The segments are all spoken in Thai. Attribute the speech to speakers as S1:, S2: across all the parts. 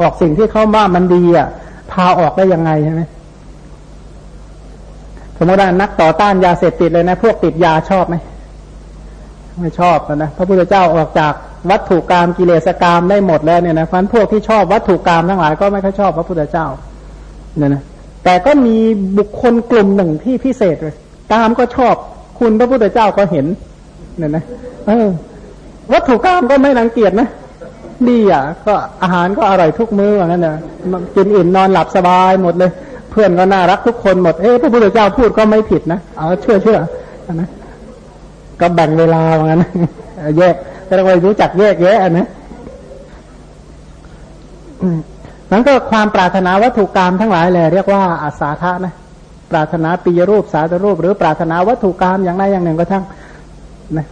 S1: ออกสิ่งที่เขาว่ามันดีอะ พาออกได้ยังไงใช่ไหมสมมติว่านักต่อต้านยาเสพติดเลยนะ พวกติดยาชอบไหมไม่ชอบนะพระพุทธเจ้าออกจากวัตถุกรรมกิเลสกรรมได้หมดแล้วเนี่ยนะพันพวกที่ชอบวัตถุกรรมทั้งหลายก็ไม่ค่อยชอบพระพุทธเจ้าเนี่ยนะแต่ก็มีบุคคลกลุ่มหนึ่งที่พิเศษเลยกามก็ชอบคุณพระพุทธเจ้าก็เห็นเนี่ยนะเออวัตถุกรรมก็ไม่รังเกียจนะ ดีอะ ก็อาหารก็อร่อยทุกมื้อว่างั้นนะกินอิ่มนอนหลับสบายหมดเลย เพื่อนก็น่ารักทุกคนหมดเอ๊ะพระพุทธเจ้าพูดก็ไม่ผิดนะเอาเชื่อเชื่อนะก็แบ่งเวลาว่างั้นแยกแต่เรารู้จักแยกแยะนะนั้นก็ความปรารถนาวัตถุกรรมทั้งหลายแหละเรียกว่าอาสาทะนะปรารถนาปียรูปสาธรูป หรือปรารถนาวัตถุกรรมอย่างใดอย่างหนึ่งก็ทั้งนะ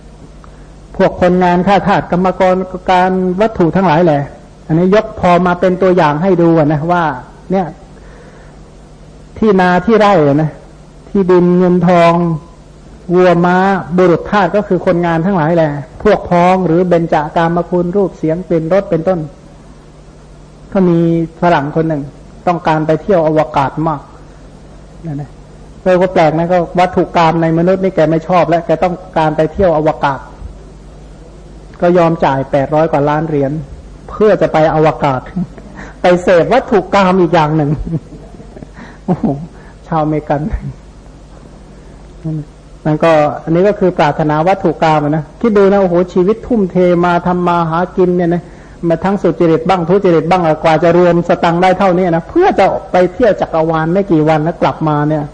S1: พวกคนงานข้าทาสกรรมกรการวัตถุทั้งหลายแหละอันนี้ยกพอมาเป็นตัวอย่างให้ดูนะว่า เนี่ย ที่นาที่ไร่นะที่ดินเงินทองวัวม้าบุรุษทาสก็คือคนงานทั้งหลายแหละพวกพ้องหรือเบญจากามคุณรูปเสียงเป็นรถเป็นต้น ก็มีฝรั่งคนหนึ่ง ต้องการไปเที่ยวอวกาศมากนั่นนะเลยก็แปลกนะก็วัตถุกรรมในมนุษย์นี่แกไม่ชอบ แล้วแกต้องการไปเที่ยวอวกาศ ก็ยอมจ่ายแปดร้อยกว่าล้านเหรียญเพื่อจะไปอวกาศ ไปเสพวัตถุกรรมอีกอย่างหนึ่งโอ้โหชาวเมกันนั่นก็ อันนี้ก็คือปรารถนาวัตถุกรรมนะคิดดูนะโอ้โหชีวิตทุ่มเทมาทำมาหากินเนี่ยนะมาทั้งสุจริตบ้างทุจริตบ้างกว่าจะรวมสตังได้เท่านี้นะเพื่อจะไปเที่ยวจักรวาลไม่กี่วันแล้วกลับมาเนี่ย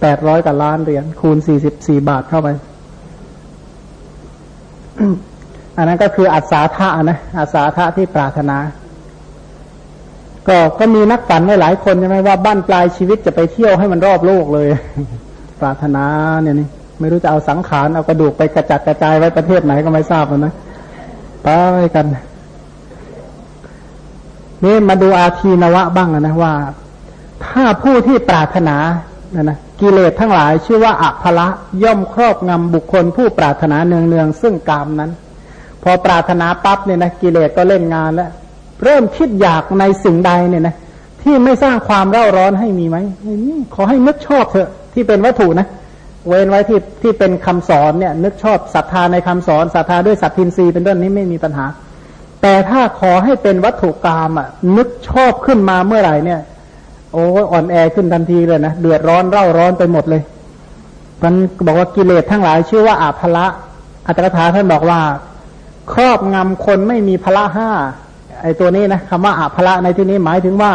S1: แปดร้อยกว่าล้านเหรียญคูณสี่สิบสี่บาทเข้าไป อันนั้นก็คืออัศาธานะอัศาธาที่ปรารถนา ก็ก็มีนักฝันหลายคนใช่ไหมว่าบ้านปลายชีวิตจะไปเที่ยวให้มันรอบโลกเลย ปรารถนาเนี่ยนี่ไม่รู้จะเอาสังขารเอากระดูกไปกระจัดกระจายไว้ประเทศไหนก็ไม่ทราบนะไปกันนี่มาดูอาทีนวะบ้างนะว่า ถ้าผู้ที่ปรารถนานะนะกิเลสทั้งหลายชื่อว่าอัภละย่อมครอบงำบุคคลผู้ปรารถนาเนืองๆซึ่งกามนั้น อปรารถนาปั๊บเนี่ยนะกิเลสก็เล่นงานแล้ว เริ่มคิดอยากในสิ่งใดเนี่ยนะที่ไม่สร้างความเร่าร้อนให้มีไหมขอให้นึกชอบเถอะที่เป็นวัตถุนะ เว้นไว้ที่ที่เป็นคำสอนเนี่ย นึกชอบศรัทธาในคำสอนศรัทธาด้วยสัตทินรีเป็นต้นนี้ไม่มีปัญหา แต่ถ้าขอให้เป็นวัตถุกรรมอะ นึกชอบขึ้นมาเมื่อไหร่เนี่ย โอ้อ่อนแอขึ้นทันทีเลยนะเดือดร้อนเร่าร้อนไปหมดเลยมันบอกว่ากิเลสทั้งหลายชื่อว่าอาภละอัตถกถาท่านบอกว่า ครอบงำคนไม่มีพละห้าไอตัวนี้นะคำว่าอาภละในที่นี้หมายถึงว่า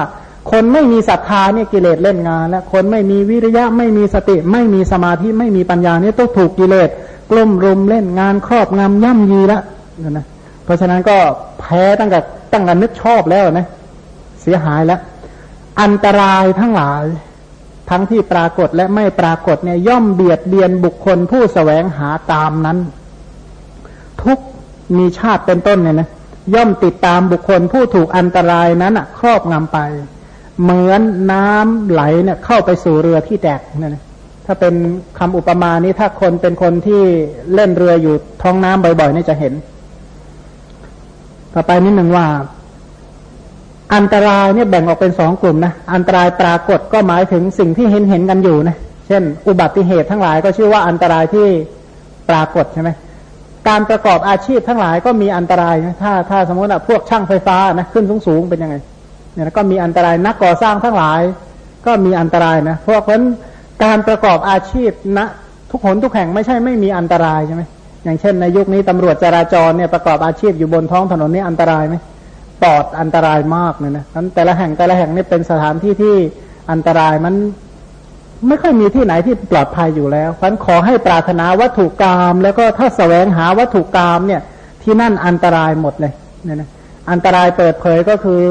S1: คนไม่มีศรัทธาเนี่ยกิเลสเล่นงาน แล้วคนไม่มีวิริยะไม่มีสติ ไม่มีสมาธิไม่มีปัญญาเนี่ยต้องถูกกิเลสกลุ่มรุมเล่นงานครอบงำย่ำยีล้วนะเพราะฉะนั้นก็แพ้ตั้งแต่ตั้งแต่นึกชอบแล้วนะเสียหายแล้ว อันตรายทั้งหลาย ทั้งที่ปรากฏและไม่ปรากฏเนี่ยย่อมเบียดเบียนบุคคลผู้สแสวงหาตามนั้น มีชาติเป็นต้นเนี่ยนะย่อมติดตามบุคคลผู้ถูกอันตรายนั้นอะครอบงำไป เหมือนน้ำไหลเนี่ยเข้าไปสู่เรือที่แตกนั่นถ้าเป็นคำอุปมานี้ถ้าคนเป็นคนที่เล่นเรืออยู่ท้องน้ำบ่อยๆนี่จะเห็น ต่อไปนิดหนึ่งว่า อันตรายเนี่ยแบ่งออกเป็นสองกลุ่มนะอันตรายปรากฏก็หมายถึงสิ่งที่เห็นเห็นกันอยู่นะเช่น อุบัติเหตุทั้งหลายก็ชื่อว่าอันตรายที่ปรากฏใช่ไหม การประกอบอาชีพทั้งหลายก็มีอันตรายนะถ้าถ้าสมมติว่าพวกช่างไฟฟ้านะขึ้นสูงๆเป็นยังไงเนี่ยก็มีอันตรายนักก่อสร้างทั้งหลาย ก็มีอันตรายนะเพราะเพราะการประกอบอาชีพณนะทุกหนทุกแห่งไม่ใช่ไม่มีอันตรายใช่ไหมอย่างเช่นในยุคนี้ตำรวจจราจรเนี่ยประกอบอาชีพอยู่บนท้องถนนนี่อันตรายไหมปอดอันตรายมากเลยนะนั้นแต่ละแห่งแต่ละแห่งนี่เป็นสถานที่ที่อันตรายมัน ไม่ค่อยมีที่ไหนที่ปลอดภัยอยู่แล้วเพราะขอให้ปรารถนาวัตถุกรรมแล้วก็ถ้าแสวงหาวัตถุกรรมเนี่ย ที่นั่นอันตรายหมดเลยเนี่ยนะอันตรายเปิดเผยก็คือ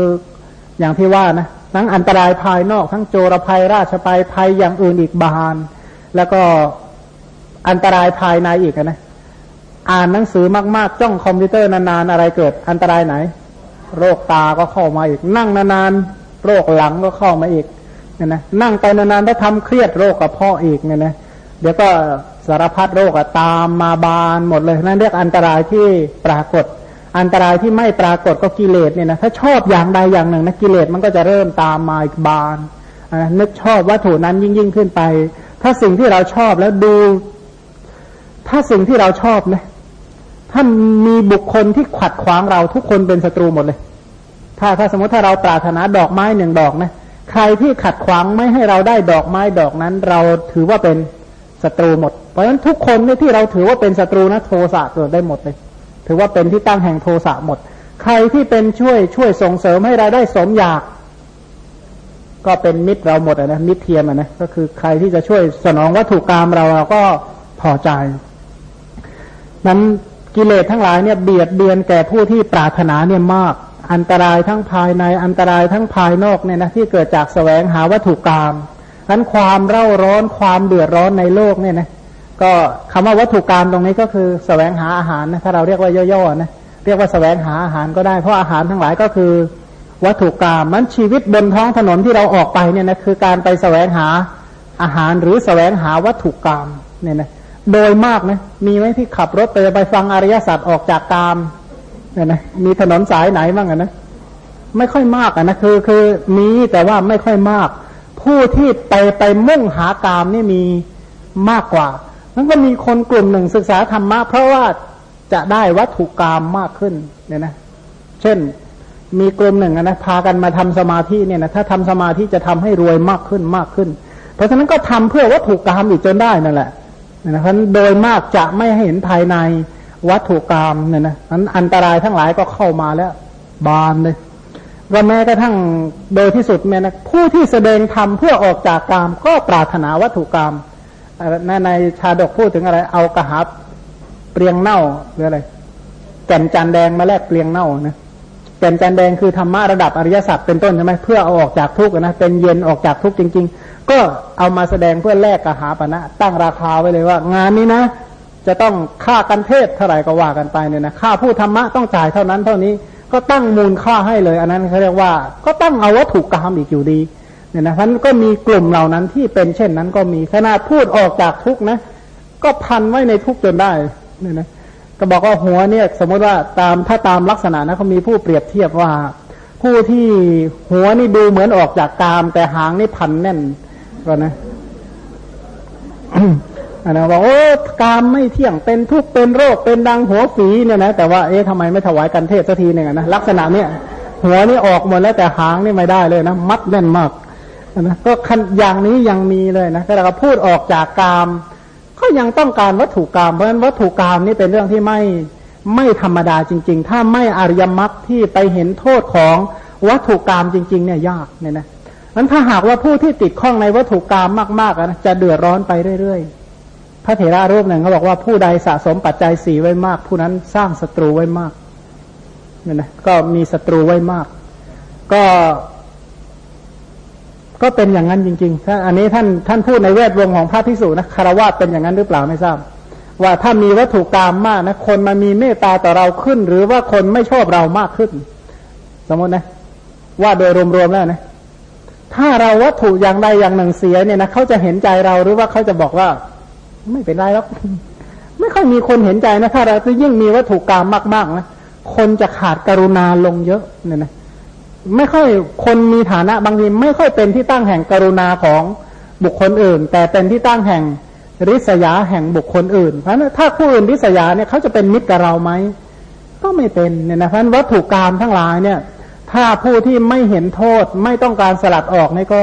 S1: อย่างที่ว่านะทั้งอันตรายภายนอก ทั้งโจรภัยราชภัยภัยอย่างอื่นอีกบาน แล้วก็อันตรายภายในอีกนะอ่านหนังสือมากๆ จ้องคอมพิวเตอร์นานๆอะไรเกิดอันตรายไหน โรคตาก็เข้ามาอีกนั่งนานๆโรคหลังก็เข้ามาอีก เนี่ยนะนั่งไปนานๆถ้าทำเครียดโรคกระเพาะอีกเนี่ยนะเดี๋ยวก็สารพัดโรคตามมาบานหมดเลยนั่นเรียกอันตรายที่ปรากฏ อันตรายที่ไม่ปรากฏก็กิเลสเนี่ยนะถ้าชอบอย่างใดอย่างหนึ่งนะกิเลสมันก็จะเริ่มตามมาอีกบานนึกชอบวัตถุนั้นยิ่งยิ่งขึ้นไป ถ้าสิ่งที่เราชอบแล้วดู ถ้าสิ่งที่เราชอบนะถ้ามีบุคคลที่ขัดขวางเราทุกคนเป็นศัตรูหมดเลย ถ้าถ้าสมมติถ้าเราปรารถนาดอกไม้หนึ่งดอกนะ ใครที่ขัดขวางไม่ให้เราได้ดอกไม้ดอกนั้น เราถือว่าเป็นศัตรูหมด เพราะฉะนั้นทุกคนที่เราถือว่าเป็นศัตรูนะโทสะเกิดได้หมดเลย ถือว่าเป็นที่ตั้งแห่งโทสะหมด ใครที่เป็นช่วยช่วยส่งเสริมให้เราได้สมอยาก ก็เป็นมิตรเราหมดนะมิตรเทียมนะก็คือใครที่จะช่วยสนองวัตถุกรรมเราเราก็พอใจ นั้นกิเลสทั้งหลายเนี่ยเบียดเบียนแก่ผู้ที่ปรารถนาเนี่ยมาก อันตรายทั้งภายในอันตรายทั้งภายนอกเนี่ยนะที่เกิดจากแสวงหาวัตถุกรรมนั้นความเร่าร้อนความเดือดร้อนในโลกเนี่ยนะก็คำว่าวัตถุกรรมตรงนี้ก็คือแสวงหาอาหารนะถ้าเราเรียกว่าย่อๆนะเรียกว่าแสวงหาอาหารก็ได้เพราะอาหารทั้งหลายก็คือวัตถุกรรมมันชีวิตบนท้องถนนที่เราออกไปเนี่ยนะคือการไปแสวงหาอาหารหรือแสวงหาวัตถุกรรมเนี่ยนะโดยมากนะมีไหมที่ขับรถไปไปฟังอริยสัจออกจากกาม เนี่ยนะมีถนนสายไหนบ้างนะไม่ค่อยมากอะนะคือคือมีแต่ว่าไม่ค่อยมาก ผู้ที่ไปไปมุ่งหากามนี่มีมากกว่ามันก็มีคนกลุ่มหนึ่งศึกษาธรรมะเพราะว่าจะได้วัตถุกรรมมากขึ้นเนี่ยนะเช่นมีกลุ่มหนึ่งนะพากันมาทำสมาธิเนี่ยนะถ้าทำสมาธิจะทำให้รวยมากขึ้นมากขึ้น เพราะฉะนั้นก็ทำเพื่อวัตถุกรรมอีกจนได้นั่นแหละนะเพราะโดยมากจะไม่เห็นภายใน วัตถุกรรมเนี่ยนะนั้นอันตรายทั้งหลายก็เข้ามาแล้ว บานเลยว่าแม้กระทั่งโดยที่สุดแม้นะผู้ที่แสดงธรรมเพื่อออกจากกรรมก็ปรารถนาวัตถุกรรมในในชาดกพูดถึงอะไร เอากระหับเปลียงเน่าหรืออะไรแก่นจันแดงมาแลกเปลียงเน่านะแก่นจันแดงคือธรรมะระดับอริยสัจเป็นต้นใช่ไหมเพื่อเอาออกจากทุกข์นะเป็นเย็นออกจากทุกข์จริง ๆ ก็เอามาแสดงเพื่อแลกกระหาปณะตั้งราคาไว้เลยว่า งานนี้นะ จะต้องค่ากันเทศเท่าไหร่ก็ว่ากันไปเนี่ยนะค่าผู้ธรรมะต้องจ่ายเท่านั้นเท่านี้ก็ตั้งมูลค่าให้เลย อันนั้นเขาเรียกว่า ก็ตั้งเอาวัตถุกรรมอีกอยู่ดีเนี่ยนะท่านก็มีกลุ่มเหล่านั้นที่เป็นเช่นนั้นก็มีขนาดพูดออกจากทุกนะ ก็พันไว้ในทุกจนได้เนี่ยนะก็บอกว่าหัวเนี่ย สมมติว่าตามถ้าตามลักษณะนะเขามีผู้เปรียบเทียบว่า ผู้ที่หัวนี่ดูเหมือนออกจากกาม แต่หางนี่พันแน่นก็นะ นนะบอกโอ้กามไม่เที่ยงเป็นทุกข์เป็นโรคเป็นดังหัวฝีเนี่ยนะแต่ว่าเอ๊ะทำไมไม่ถวายกันเทศสักทีหนึ่งนะลักษณะเนี้ยหัวนี่ออกหมดแล้วแต่หางนี่ไม่ได้เลยนะมัดแน่นมากนะก็อย่างนี้ยังมีเลยนะแต่เราพูดออกจากกาม ก็ยังต้องการวัตถุกรรมเพราะฉะนั้นวัตถุกรรมนี่เป็นเรื่องที่ไม่ไม่ธรรมดาจริง ๆ ถ้าไม่อริยมรรคที่ไปเห็นโทษของวัตถุกรรมจริง ๆ เนี่ยยากเนี่ยนะนั้นถ้าหากว่าผู้ที่ติดข้องในวัตถุกรรมมากๆนะจะเดือดร้อนไปเรื่อยๆ พระเถระรูปหนึ่งเขาบอกว่าผู้ใดสะสมปัจจัยสีไว้มาก ผู้นั้นสร้างศัตรูไว้มากเนี่ยนะก็มีศัตรูไว้มาก ก็ ก็เป็นอย่างนั้นจริงๆถ้าอันนี้ท่านท่านพูดในแวดวงของพระพิสุนะคารวะเป็นอย่างนั้นหรือเปล่าไม่ทราบ ว่าถ้ามีวัตถุกรรมมากนะคนมามีเมตตาต่อเราขึ้น หรือว่าคนไม่ชอบเรามากขึ้น สมมตินะ ว่าโดยรวมๆแล้วนะถ้าเราวัตถุอย่างใดอย่างหนึ่งเสียเนี่ยนะเขาจะเห็นใจเราหรือว่าเขาจะบอกว่า ไม่เป็นไรแล้วไม่ค่อยมีคนเห็นใจนะถ้าเราจะยิ่งมีวัตถุกรรมมากๆนะคนจะขาดกรุณาลงเยอะเนี่ยนะไม่ค่อยคนมีฐานะบางทีไม่ค่อยเป็นที่ตั้งแห่งกรุณาของบุคคลอื่น แต่เป็นที่ตั้งแห่งริษยาแห่งบุคคลอื่น เพราะนั้นถ้าผู้อื่นริษยาเนี่ยเขาจะเป็นมิตรกับเราไหมก็ไม่เป็นเนี่ยนะเพราะนั้นวัตถุกรรมทั้งหลายเนี่ย ถ้าผู้ที่ไม่เห็นโทษไม่ต้องการสลัดออกนี่ก็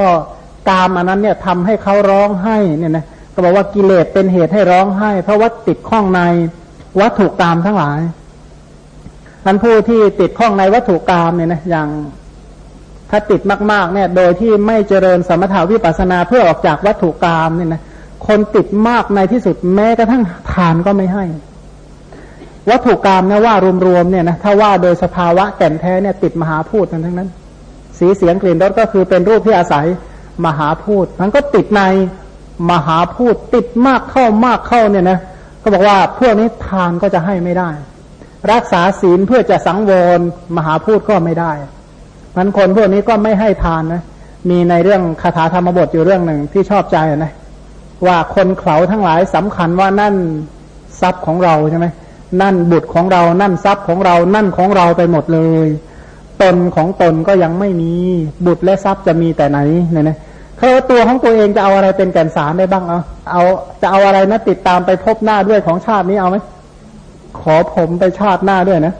S1: กามอันนั้นเนี่ยทำให้เขาร้องไห้เนี่ยนะ ก็บอกว่ากิเลสเป็นเหตุให้ร้องไห้ เพราะว่าติดข้องในวัตถุกรรมทั้งหลายท่านผู้ที่ติดข้องในวัตถุกรรมเนี่ยนะอย่างถ้าติดมากๆเนี่ย โดยที่ไม่เจริญสมถาวิปัสนาเพื่อออกจากวัตถุกรรมเนี่ยนะคนติดมากในที่สุดแม้กระทั่งทานก็ไม่ให้ วัตถุกรรมเนี่ยว่ารวมๆเนี่ยนะถ้าว่าโดยสภาวะแก่นแท้เนี่ย ติดมหาพูดทั้งนั้น สีเสียงกลิ่นรสก็คือเป็นรูปที่อาศัยมหาพูดมันก็ติดใน มหาพูดติดมากเข้ามากเข้าเนี่ยนะก็บอกว่าพวกนี้ทานก็จะให้ไม่ได้ รักษาศีลเพื่อจะสังวรมหาพูดก็ไม่ได้มันคนพวกนี้ก็ไม่ให้ทานนะมีในเรื่องคาถาธรรมบทอยู่เรื่องหนึ่งที่ชอบใจนะว่าคนเขาทั้งหลายสำคัญว่านั่นทรัพย์ของเราใช่ไหมนั่นบุตรของเรา นั่นทรัพย์ของเรา นั่นของเราไปหมดเลย ตนของตนก็ยังไม่มี บุตรและทรัพย์จะมีแต่ไหนเนี่ยนะ เขาตัวของตัวเองจะเอาอะไรเป็นแก่นสารได้บ้างเอาเอาจะเอาอะไรนะติดตามไปพบหน้าด้วยของชาตินี้เอาไหมขอผมไปชาติหน้าด้วยนะ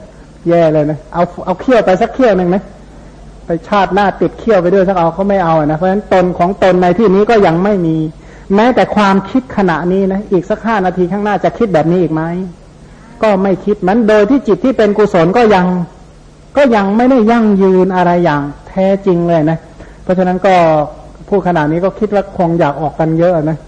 S1: แย่เลยนะเอาเอาเขี้ยวไปสักเขี้ยวหนึ่งนะไปชาติหน้าติดเขี้ยวไปด้วยสักเอาเขาไม่เอานะเพราะฉะนั้นตนของตนในที่นี้ก็ยังไม่มี แม้แต่ความคิดขณะนี้นะอีกสักห้านาทีข้างหน้าจะคิดแบบนี้อีกไหมก็ไม่คิดมันโดยที่จิตที่เป็นกุศลก็ยัง ก็ยังไม่ได้ยั่งยืนอะไรอย่าง แท้จริงเลยนะ เพราะฉะนั้นก็ ผู้ขนาดนี้ก็คิดว่าคงอยากออกกันเยอะนะ